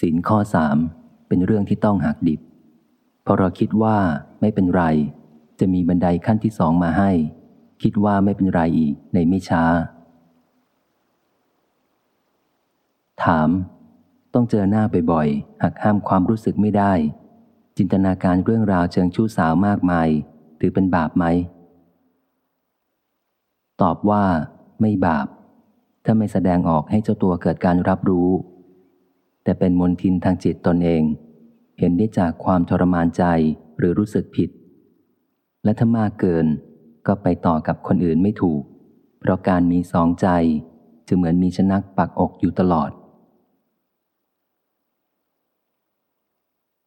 ศีลข้อสามเป็นเรื่องที่ต้องหักดิบเพราะเราคิดว่าไม่เป็นไร จะมีบันไดขั้นที่สองมาให้ คิดว่าไม่เป็นไรอีกในไม่ช้า ถาม ต้องเจอหน้าบ่อยๆหักห้ามความรู้สึกไม่ได้ จินตนาการเรื่องราวเชิงชู้สาวมากมาย ถือเป็นบาปไหม ตอบว่า ไม่บาป ถ้าไม่แสดงออกให้เจ้าตัวเกิดการรับรู้ แต่เป็นมนทินทางจิตตนเอง เห็นได้จากความทรมานใจหรือรู้สึกผิด และถ้ามากเกินก็ไปต่อกับคนอื่นไม่ถูก เพราะการมีสองใจจะเหมือนมีชนักปักอกอยู่ตลอด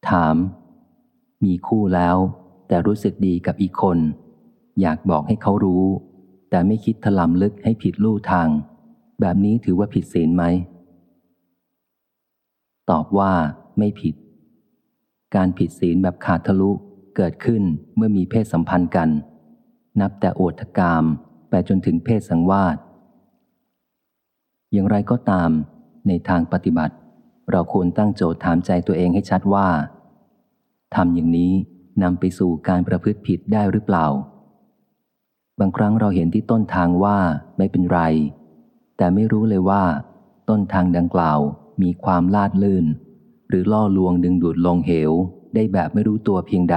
ถาม มีคู่แล้ว แต่รู้สึกดีกับอีกคน อยากบอกให้เขารู้ แต่ไม่คิดถลำลึกให้ผิดลู่ทาง แบบนี้ถือว่าผิดศีลไหม ตอบว่าไม่ผิด การผิดศีลแบบขาดทะลุเกิดขึ้นเมื่อมีเพศสัมพันธ์กัน นับแต่โอทกามไปจนถึงเพศสังวาสอย่างไรก็ตาม ในทางปฏิบัติ เราควรตั้งโจทย์ถามใจตัวเองให้ชัดว่าทำอย่างนี้นำไปสู่การประพฤติผิดได้หรือเปล่า บางครั้งเราเห็นที่ต้นทางว่าไม่เป็นไร แต่ไม่รู้เลยว่า ต้นทางดังกล่าว มีความลาดลื่น หรือล่อลวงดึงดูดลงเหวได้แบบไม่รู้ตัวเพียงใด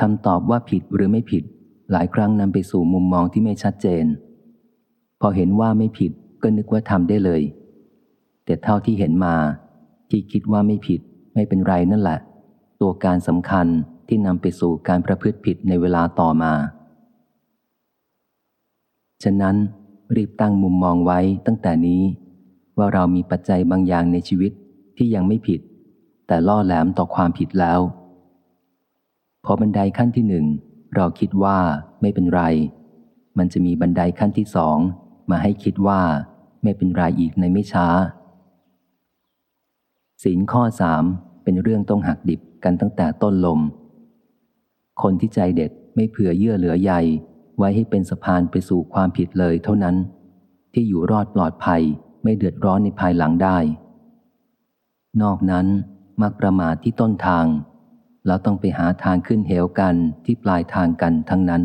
คำตอบว่าผิดหรือไม่ผิด หลายครั้งนำไปสู่มุมมองที่ไม่ชัดเจน พอเห็นว่าไม่ผิดก็นึกว่าทำได้เลย แต่เท่าที่เห็นมา ที่คิดว่าไม่ผิดไม่เป็นไรนั่นแหละ ตัวการสำคัญที่นำไปสู่การประพฤติผิดในเวลาต่อมา ฉะนั้นรีบตั้งมุมมองไว้ตั้งแต่นี้ ว่าเรามีปัจจัยบางอย่างในชีวิตที่ยังไม่ผิด แต่ล่อแหลมต่อความผิดแล้ว พอบันไดขั้นที่หนึ่งเราคิดว่าไม่เป็นไร มันจะมีบันไดขั้นที่สองมาให้คิดว่าไม่เป็นไรอีกในไม่ช้าศีลข้อสามเป็นเรื่องต้องหักดิบกันตั้งแต่ต้นลม คนที่ใจเด็ดไม่เผื่อเยื่อเหลือใยไว้ให้เป็นสะพานไปสู่ความผิดเลยเท่านั้น ที่อยู่รอดปลอดภัย ไม่เดือดร้อนในภายหลังได้ นอกนั้นมักประมาทที่ต้นทาง แล้วต้องไปหาทางขึ้นเหวกันที่ปลายทางกันทั้งนั้น